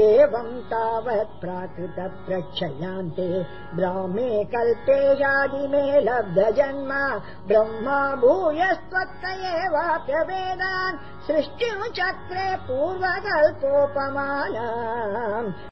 एवम् तावत् प्राकृत प्रक्षयान्ते ब्राह्मे कल्पे जादिमे लब्ध जन्म ब्रह्मा भूयस्त्वत्त एवाप्यवेदान् सृष्टिचक्रे सृष्टिम् चक्रे पूर्वकल्पोपमाना